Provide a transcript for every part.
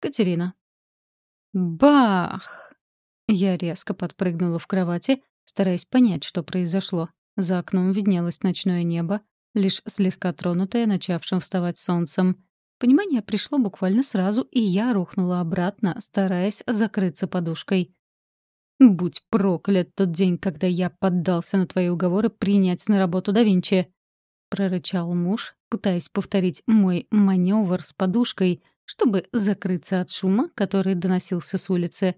Катерина. Бах! Я резко подпрыгнула в кровати, стараясь понять, что произошло. За окном виднелось ночное небо, лишь слегка тронутое начавшим вставать солнцем. Понимание пришло буквально сразу, и я рухнула обратно, стараясь закрыться подушкой. «Будь проклят тот день, когда я поддался на твои уговоры принять на работу да Винчи!» — прорычал муж, пытаясь повторить мой маневр с подушкой, чтобы закрыться от шума, который доносился с улицы.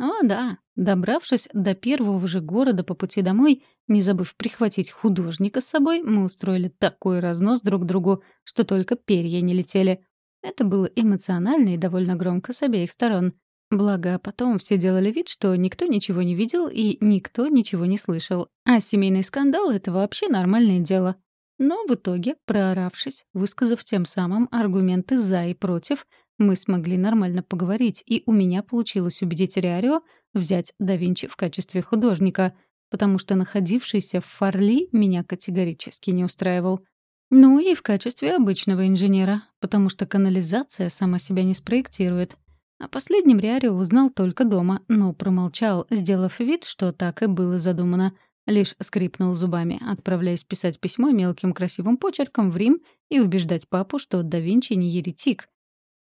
О, да, добравшись до первого же города по пути домой, не забыв прихватить художника с собой, мы устроили такой разнос друг другу, что только перья не летели. Это было эмоционально и довольно громко с обеих сторон. Благо, потом все делали вид, что никто ничего не видел и никто ничего не слышал. А семейный скандал — это вообще нормальное дело. Но в итоге, прооравшись, высказав тем самым аргументы «за» и «против», мы смогли нормально поговорить, и у меня получилось убедить Риарио взять да Винчи в качестве художника, потому что находившийся в Фарли меня категорически не устраивал. Ну и в качестве обычного инженера, потому что канализация сама себя не спроектирует — о последнем Риарио узнал только дома, но промолчал, сделав вид, что так и было задумано. Лишь скрипнул зубами, отправляясь писать письмо мелким красивым почерком в Рим и убеждать папу, что да Винчи не еретик.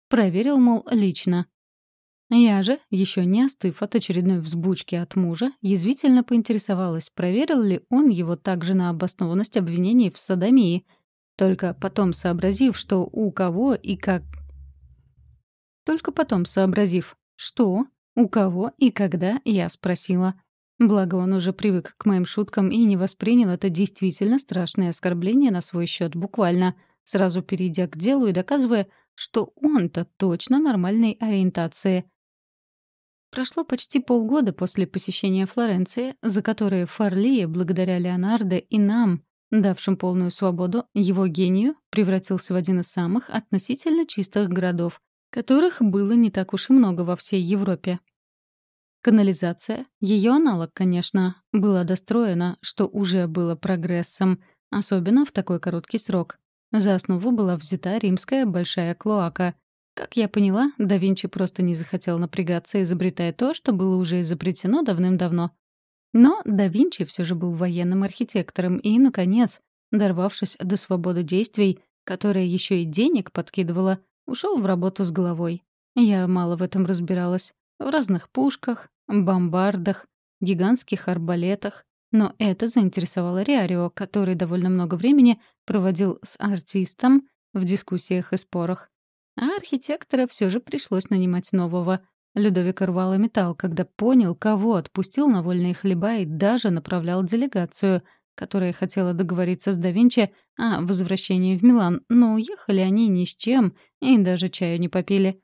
Проверил, мол, лично. Я же, еще не остыв от очередной взбучки от мужа, язвительно поинтересовалась, проверил ли он его также на обоснованность обвинений в садомии, только потом сообразив, что у кого и как только потом сообразив, что, у кого и когда, я спросила. Благо, он уже привык к моим шуткам и не воспринял это действительно страшное оскорбление на свой счет буквально, сразу перейдя к делу и доказывая, что он-то точно нормальной ориентации. Прошло почти полгода после посещения Флоренции, за которое Фарлия, благодаря Леонардо и нам, давшим полную свободу, его гению превратился в один из самых относительно чистых городов, которых было не так уж и много во всей Европе. Канализация, ее аналог, конечно, была достроена, что уже было прогрессом, особенно в такой короткий срок. За основу была взята римская большая клоака. Как я поняла, да Винчи просто не захотел напрягаться, изобретая то, что было уже изобретено давным-давно. Но да Винчи все же был военным архитектором и, наконец, дорвавшись до свободы действий, которая еще и денег подкидывала, Ушел в работу с головой. Я мало в этом разбиралась. В разных пушках, бомбардах, гигантских арбалетах. Но это заинтересовало Риарио, который довольно много времени проводил с артистом в дискуссиях и спорах. А архитектора все же пришлось нанимать нового. Людовик рвал и металл, когда понял, кого отпустил на вольные хлеба и даже направлял делегацию — которая хотела договориться с да о возвращении в Милан, но уехали они ни с чем и даже чаю не попили.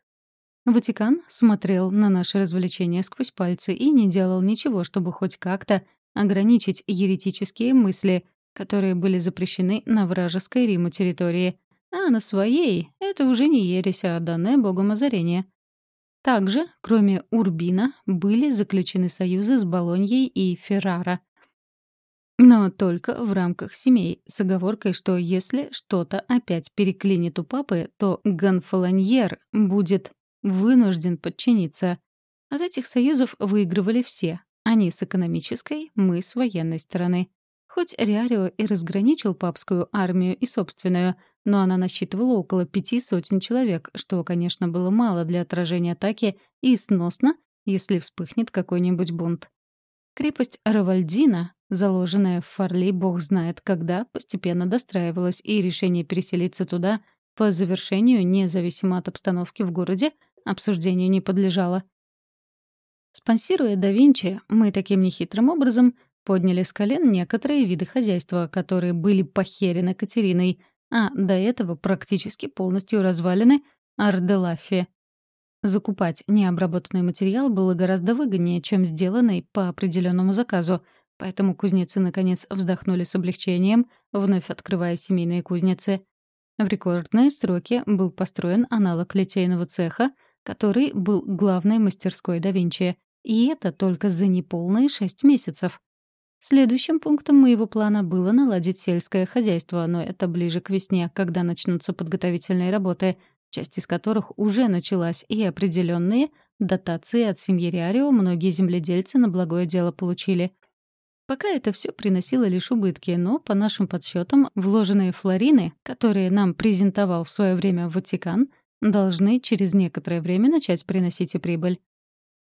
Ватикан смотрел на наши развлечения сквозь пальцы и не делал ничего, чтобы хоть как-то ограничить еретические мысли, которые были запрещены на вражеской Риму территории, а на своей — это уже не ересь, а данное Богом озарение. Также, кроме Урбина, были заключены союзы с Болоньей и Феррара — но только в рамках семей, с оговоркой, что если что-то опять переклинит у папы, то Гонфолоньер будет вынужден подчиниться. От этих союзов выигрывали все. Они с экономической, мы с военной стороны. Хоть Риарио и разграничил папскую армию и собственную, но она насчитывала около пяти сотен человек, что, конечно, было мало для отражения атаки и сносно, если вспыхнет какой-нибудь бунт. Крепость Равальдина, заложенная в Фарли бог знает когда, постепенно достраивалась, и решение переселиться туда по завершению, независимо от обстановки в городе, обсуждению не подлежало. Спонсируя да Винчи, мы таким нехитрым образом подняли с колен некоторые виды хозяйства, которые были похерены Катериной, а до этого практически полностью развалены Арделафи. Закупать необработанный материал было гораздо выгоднее, чем сделанный по определенному заказу, поэтому кузнецы наконец вздохнули с облегчением, вновь открывая семейные кузницы. В рекордные сроки был построен аналог литейного цеха, который был главной мастерской да Винчи, и это только за неполные шесть месяцев. Следующим пунктом моего плана было наладить сельское хозяйство, но это ближе к весне, когда начнутся подготовительные работы, часть из которых уже началась, и определенные дотации от семьи Риарио многие земледельцы на благое дело получили. Пока это все приносило лишь убытки, но, по нашим подсчетам, вложенные флорины, которые нам презентовал в свое время Ватикан, должны через некоторое время начать приносить и прибыль.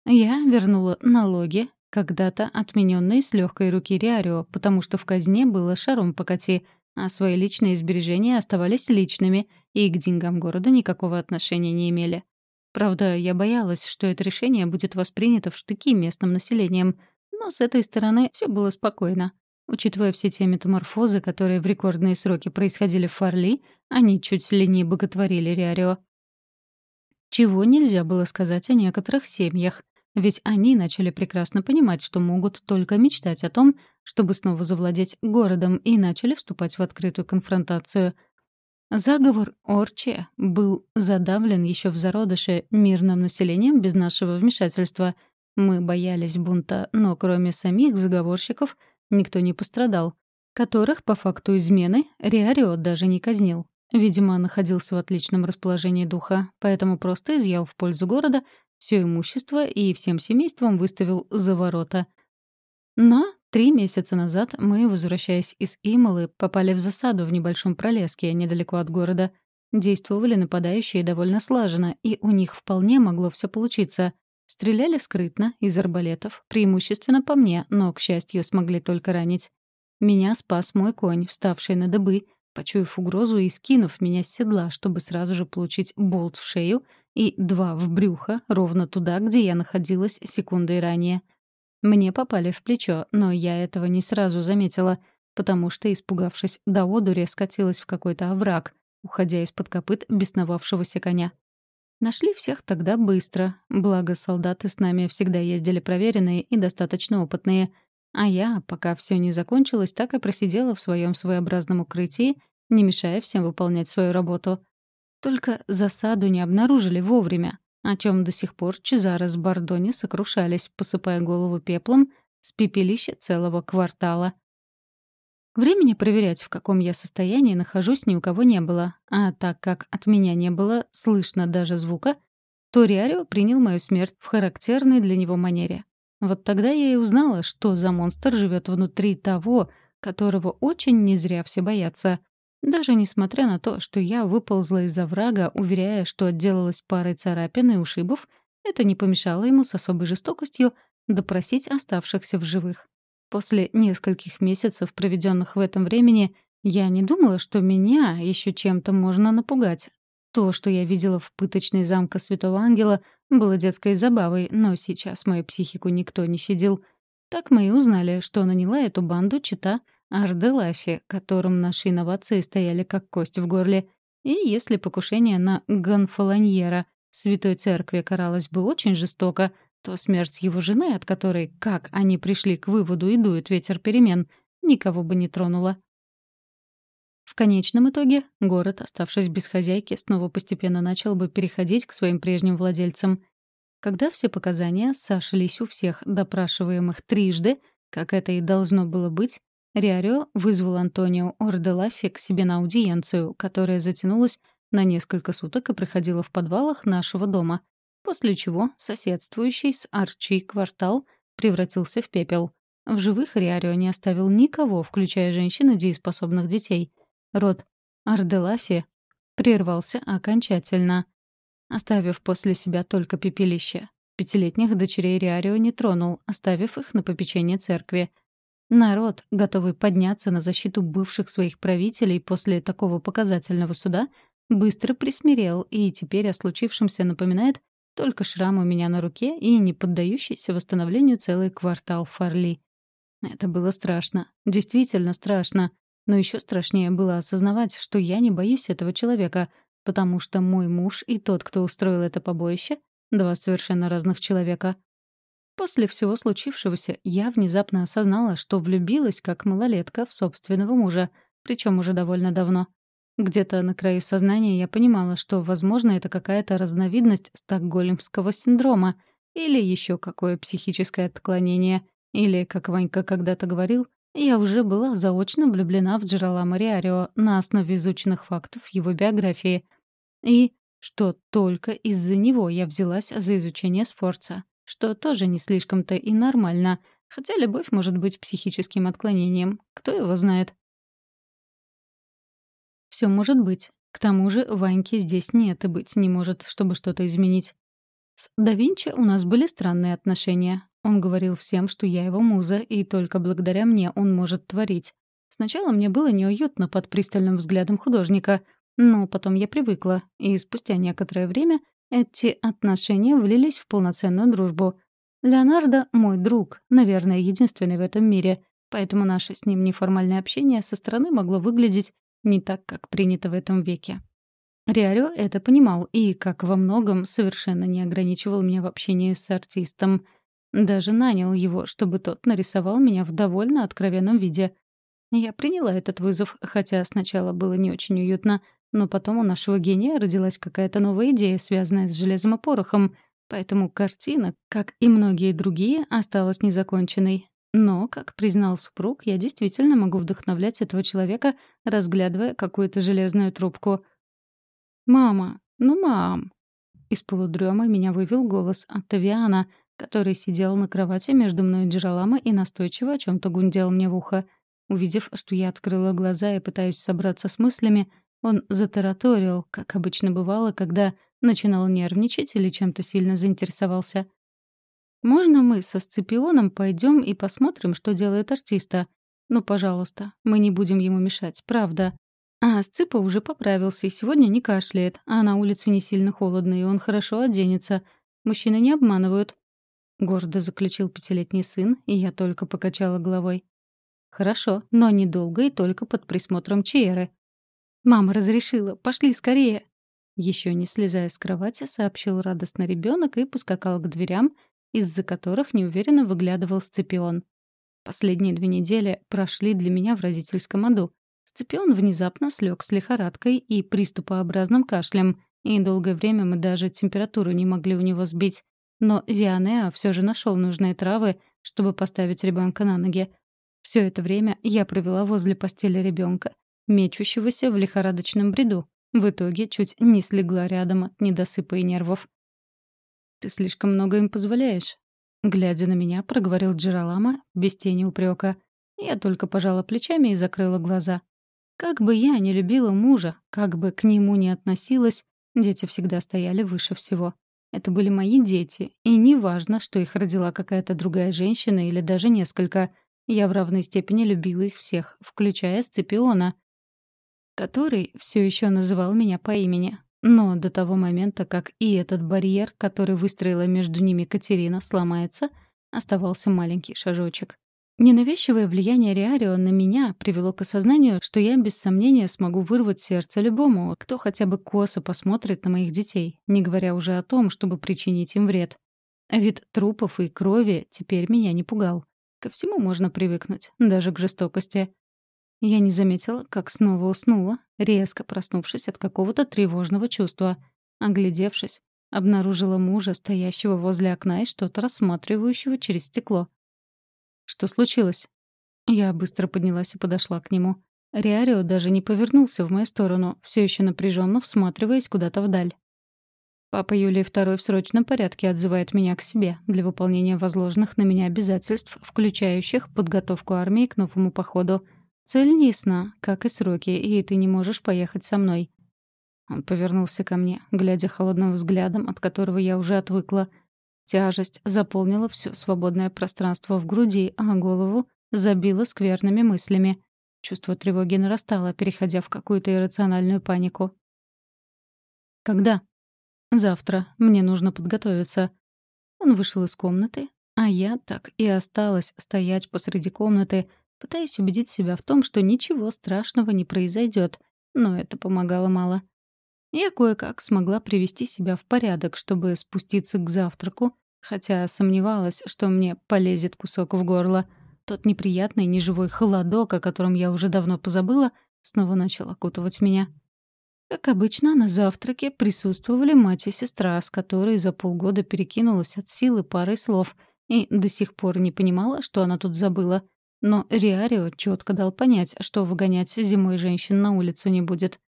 Я вернула налоги, когда-то отмененные с легкой руки Риарио, потому что в казне было шаром покати, а свои личные сбережения оставались личными и к деньгам города никакого отношения не имели. Правда, я боялась, что это решение будет воспринято в штыки местным населением, но с этой стороны все было спокойно. Учитывая все те метаморфозы, которые в рекордные сроки происходили в Фарли, они чуть ли не боготворили Риарио. Чего нельзя было сказать о некоторых семьях, ведь они начали прекрасно понимать, что могут только мечтать о том, чтобы снова завладеть городом, и начали вступать в открытую конфронтацию. Заговор Орче был задавлен еще в зародыше мирным населением без нашего вмешательства. Мы боялись бунта, но кроме самих заговорщиков никто не пострадал, которых по факту измены Риарио даже не казнил. Видимо, находился в отличном расположении духа, поэтому просто изъял в пользу города все имущество и всем семейством выставил за ворота. Но три месяца назад мы, возвращаясь из Ималы, попали в засаду в небольшом пролеске недалеко от города. Действовали нападающие довольно слаженно, и у них вполне могло все получиться. Стреляли скрытно, из арбалетов, преимущественно по мне, но, к счастью, смогли только ранить. Меня спас мой конь, вставший на дыбы, почуяв угрозу и скинув меня с седла, чтобы сразу же получить болт в шею и два в брюхо, ровно туда, где я находилась секундой ранее. Мне попали в плечо, но я этого не сразу заметила, потому что, испугавшись до одури, скатилась в какой-то овраг, уходя из-под копыт бесновавшегося коня. Нашли всех тогда быстро, благо солдаты с нами всегда ездили проверенные и достаточно опытные — а я, пока все не закончилось, так и просидела в своем своеобразном укрытии, не мешая всем выполнять свою работу. Только засаду не обнаружили вовремя, о чем до сих пор Чезаро с Бордони сокрушались, посыпая голову пеплом с пепелища целого квартала. Времени проверять, в каком я состоянии нахожусь, ни у кого не было, а так как от меня не было слышно даже звука, то Риарио принял мою смерть в характерной для него манере. Вот тогда я и узнала, что за монстр живет внутри того, которого очень не зря все боятся. Даже несмотря на то, что я выползла из-за врага, уверяя, что отделалась парой царапин и ушибов, это не помешало ему с особой жестокостью допросить оставшихся в живых. После нескольких месяцев, проведенных в этом времени, я не думала, что меня еще чем-то можно напугать. То, что я видела в пыточной замка Святого Ангела — было детской забавой, но сейчас мою психику никто не щадил. Так мы и узнали, что наняла эту банду чита Арделафи, которым наши инновации стояли как кость в горле. И если покушение на Гонфолоньера Святой Церкви каралось бы очень жестоко, то смерть его жены, от которой, как они пришли к выводу и дует ветер перемен, никого бы не тронула. В конечном итоге город, оставшись без хозяйки, снова постепенно начал бы переходить к своим прежним владельцам. Когда все показания сошлись у всех допрашиваемых трижды, как это и должно было быть, Риарио вызвал Антонио Орделаффи к себе на аудиенцию, которая затянулась на несколько суток и проходила в подвалах нашего дома, после чего соседствующий с Арчи квартал превратился в пепел. В живых Риарио не оставил никого, включая женщин и дееспособных детей — Род Арделафи прервался окончательно, оставив после себя только пепелище. Пятилетних дочерей Риарио не тронул, оставив их на попечение церкви. Народ, готовый подняться на защиту бывших своих правителей после такого показательного суда, быстро присмирел и теперь о случившемся напоминает только шрам у меня на руке и не поддающийся восстановлению целый квартал Фарли. Это было страшно. Действительно страшно. Но еще страшнее было осознавать, что я не боюсь этого человека, потому что мой муж и тот, кто устроил это побоище, — два совершенно разных человека. После всего случившегося я внезапно осознала, что влюбилась как малолетка в собственного мужа, причем уже довольно давно. Где-то на краю сознания я понимала, что, возможно, это какая-то разновидность стокгольмского синдрома или еще какое психическое отклонение, или, как Ванька когда-то говорил, я уже была заочно влюблена в Джералама Риарио на основе изученных фактов его биографии. И что только из-за него я взялась за изучение Сфорца, что тоже не слишком-то и нормально, хотя любовь может быть психическим отклонением, кто его знает. Все может быть. К тому же Ваньки здесь нет и быть не может, чтобы что-то изменить. С да Винчи у нас были странные отношения. Он говорил всем, что я его муза, и только благодаря мне он может творить. Сначала мне было неуютно под пристальным взглядом художника, но потом я привыкла, и спустя некоторое время эти отношения влились в полноценную дружбу. Леонардо — мой друг, наверное, единственный в этом мире, поэтому наше с ним неформальное общение со стороны могло выглядеть не так, как принято в этом веке. Риарио это понимал и, как во многом, совершенно не ограничивал меня в общении с артистом. Даже нанял его, чтобы тот нарисовал меня в довольно откровенном виде. Я приняла этот вызов, хотя сначала было не очень уютно — но потом у нашего гения родилась какая-то новая идея, связанная с железом и порохом, поэтому картина, как и многие другие, осталась незаконченной. Но, как признал супруг, я действительно могу вдохновлять этого человека, разглядывая какую-то железную трубку. «Мама! Ну, мам!» Из полудрема меня вывел голос от который сидел на кровати между мной и Джералама и настойчиво о чем то гундел мне в ухо. Увидев, что я открыла глаза и пытаюсь собраться с мыслями, он затараторил, как обычно бывало, когда начинал нервничать или чем-то сильно заинтересовался. «Можно мы со Сципионом пойдем и посмотрим, что делает артиста? Ну, пожалуйста, мы не будем ему мешать, правда. А Сципа уже поправился и сегодня не кашляет, а на улице не сильно холодно, и он хорошо оденется. Мужчины не обманывают». Гордо заключил пятилетний сын, и я только покачала головой. «Хорошо, но недолго и только под присмотром Чиеры», «Мама разрешила. Пошли скорее!» Еще не слезая с кровати, сообщил радостно ребенок и поскакал к дверям, из-за которых неуверенно выглядывал Сципион. Последние две недели прошли для меня в родительском аду. Сципион внезапно слег с лихорадкой и приступообразным кашлем, и долгое время мы даже температуру не могли у него сбить. Но Вианеа все же нашел нужные травы, чтобы поставить ребенка на ноги. Все это время я провела возле постели ребенка мечущегося в лихорадочном бреду. В итоге чуть не слегла рядом от недосыпа и нервов. «Ты слишком много им позволяешь», — глядя на меня, проговорил Джералама без тени упрека. Я только пожала плечами и закрыла глаза. Как бы я ни любила мужа, как бы к нему ни относилась, дети всегда стояли выше всего. Это были мои дети, и не важно, что их родила какая-то другая женщина или даже несколько. Я в равной степени любила их всех, включая Сципиона который все еще называл меня по имени. Но до того момента, как и этот барьер, который выстроила между ними Катерина, сломается, оставался маленький шажочек. Ненавязчивое влияние Риарио на меня привело к осознанию, что я без сомнения смогу вырвать сердце любому, кто хотя бы косо посмотрит на моих детей, не говоря уже о том, чтобы причинить им вред. Вид трупов и крови теперь меня не пугал. Ко всему можно привыкнуть, даже к жестокости. Я не заметила, как снова уснула, резко проснувшись от какого-то тревожного чувства. Оглядевшись, обнаружила мужа, стоящего возле окна и что-то рассматривающего через стекло. «Что случилось?» Я быстро поднялась и подошла к нему. Риарио даже не повернулся в мою сторону, все еще напряженно всматриваясь куда-то вдаль. Папа Юлии II в срочном порядке отзывает меня к себе для выполнения возложенных на меня обязательств, включающих подготовку армии к новому походу — Цель не ясна, как и сроки, и ты не можешь поехать со мной». Он повернулся ко мне, глядя холодным взглядом, от которого я уже отвыкла. Тяжесть заполнила все свободное пространство в груди, а голову забила скверными мыслями. Чувство тревоги нарастало, переходя в какую-то иррациональную панику. «Когда?» «Завтра. Мне нужно подготовиться». Он вышел из комнаты, а я так и осталась стоять посреди комнаты, пытаясь убедить себя в том, что ничего страшного не произойдет, но это помогало мало. Я кое-как смогла привести себя в порядок, чтобы спуститься к завтраку, хотя сомневалась, что мне полезет кусок в горло. Тот неприятный неживой холодок, о котором я уже давно позабыла, снова начал окутывать меня. Как обычно, на завтраке присутствовали мать и сестра, с которой за полгода перекинулась от силы парой слов и до сих пор не понимала, что она тут забыла — но Риарио четко дал понять, что выгонять зимой женщин на улицу не будет.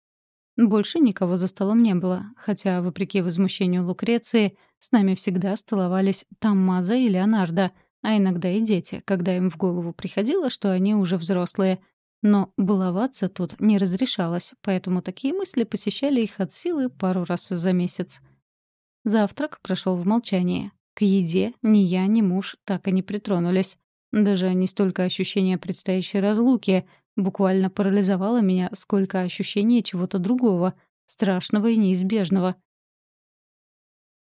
Больше никого за столом не было, хотя, вопреки возмущению Лукреции, с нами всегда столовались Таммаза и Леонардо, а иногда и дети, когда им в голову приходило, что они уже взрослые. Но баловаться тут не разрешалось, поэтому такие мысли посещали их от силы пару раз за месяц. Завтрак прошел в молчании. К еде ни я, ни муж так и не притронулись. Даже не столько ощущение предстоящей разлуки буквально парализовало меня, сколько ощущение чего-то другого, страшного и неизбежного.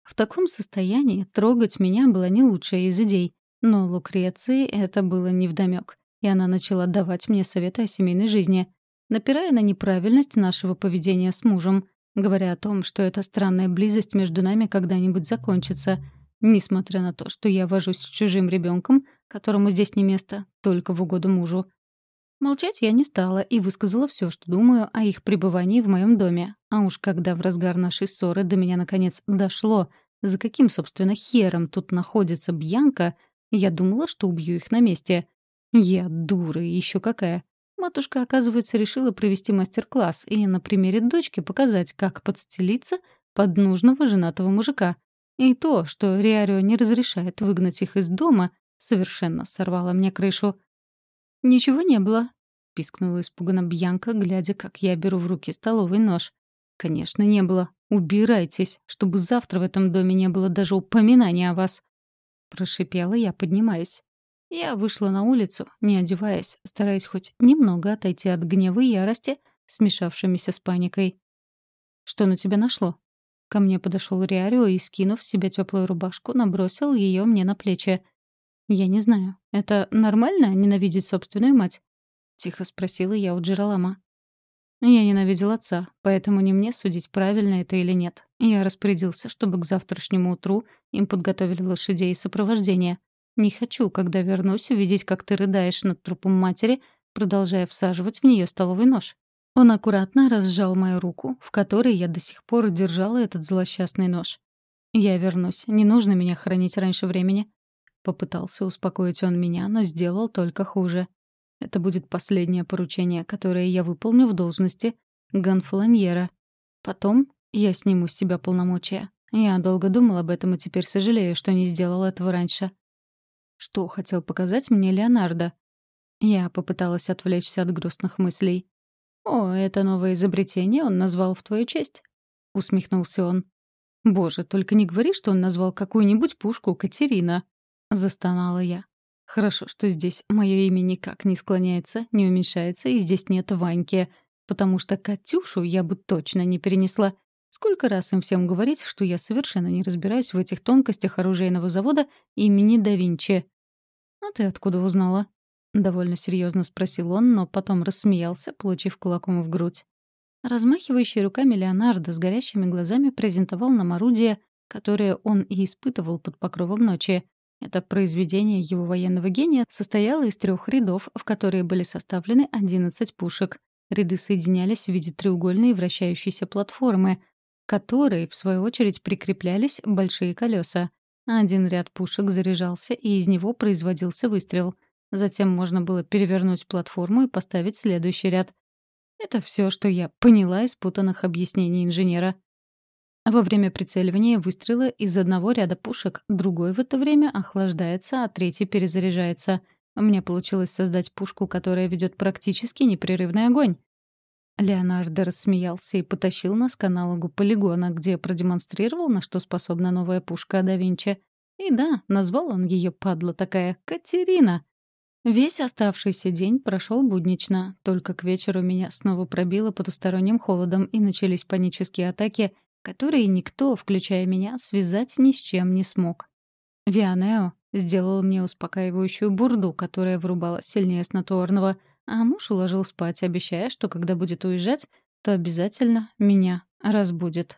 В таком состоянии трогать меня была не лучшая из идей, но Лукреции это было невдомёк, и она начала давать мне советы о семейной жизни, напирая на неправильность нашего поведения с мужем, говоря о том, что эта странная близость между нами когда-нибудь закончится — Несмотря на то, что я вожусь с чужим ребенком, которому здесь не место, только в угоду мужу. Молчать я не стала и высказала все, что думаю о их пребывании в моем доме. А уж когда в разгар нашей ссоры до меня наконец дошло, за каким, собственно, хером тут находится Бьянка, я думала, что убью их на месте. Я дура и еще какая. Матушка, оказывается, решила провести мастер-класс и на примере дочки показать, как подстелиться под нужного женатого мужика. И то, что Риарио не разрешает выгнать их из дома, совершенно сорвало мне крышу. «Ничего не было», — пискнула испуганно Бьянка, глядя, как я беру в руки столовый нож. «Конечно, не было. Убирайтесь, чтобы завтра в этом доме не было даже упоминания о вас». Прошипела я, поднимаясь. Я вышла на улицу, не одеваясь, стараясь хоть немного отойти от гнева и ярости, смешавшимися с паникой. «Что на тебя нашло?» Ко мне подошел Риарио и, скинув с себя теплую рубашку, набросил ее мне на плечи. «Я не знаю, это нормально — ненавидеть собственную мать?» — тихо спросила я у Джералама. Я ненавидел отца, поэтому не мне судить, правильно это или нет. Я распорядился, чтобы к завтрашнему утру им подготовили лошадей и сопровождение. Не хочу, когда вернусь, увидеть, как ты рыдаешь над трупом матери, продолжая всаживать в нее столовый нож. Он аккуратно разжал мою руку, в которой я до сих пор держала этот злосчастный нож. «Я вернусь. Не нужно меня хранить раньше времени». Попытался успокоить он меня, но сделал только хуже. Это будет последнее поручение, которое я выполню в должности гонфланьера. Потом я сниму с себя полномочия. Я долго думал об этом и теперь сожалею, что не сделал этого раньше. Что хотел показать мне Леонардо? Я попыталась отвлечься от грустных мыслей. «О, это новое изобретение он назвал в твою честь», — усмехнулся он. «Боже, только не говори, что он назвал какую-нибудь пушку Катерина», — застонала я. «Хорошо, что здесь мое имя никак не склоняется, не уменьшается, и здесь нет Ваньки, потому что Катюшу я бы точно не перенесла. Сколько раз им всем говорить, что я совершенно не разбираюсь в этих тонкостях оружейного завода имени да Винчи?» «А ты откуда узнала?» — довольно серьезно спросил он, но потом рассмеялся, получив кулаком в грудь. Размахивающий руками Леонардо с горящими глазами презентовал нам орудие, которое он и испытывал под покровом ночи. Это произведение его военного гения состояло из трех рядов, в которые были составлены 11 пушек. Ряды соединялись в виде треугольной вращающейся платформы, к которой, в свою очередь, прикреплялись большие колеса. Один ряд пушек заряжался, и из него производился выстрел — Затем можно было перевернуть платформу и поставить следующий ряд. Это все, что я поняла из путанных объяснений инженера. Во время прицеливания выстрела из одного ряда пушек другой в это время охлаждается, а третий перезаряжается. Меня получилось создать пушку, которая ведет практически непрерывный огонь. Леонардо рассмеялся и потащил нас к аналогу полигона, где продемонстрировал, на что способна новая пушка да. И да, назвал он ее падла такая Катерина. Весь оставшийся день прошел буднично, только к вечеру меня снова пробило потусторонним холодом и начались панические атаки, которые никто, включая меня, связать ни с чем не смог. Вианео сделал мне успокаивающую бурду, которая врубала сильнее снотворного, а муж уложил спать, обещая, что когда будет уезжать, то обязательно меня разбудит.